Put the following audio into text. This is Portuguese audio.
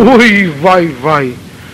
Ui, vai, vai.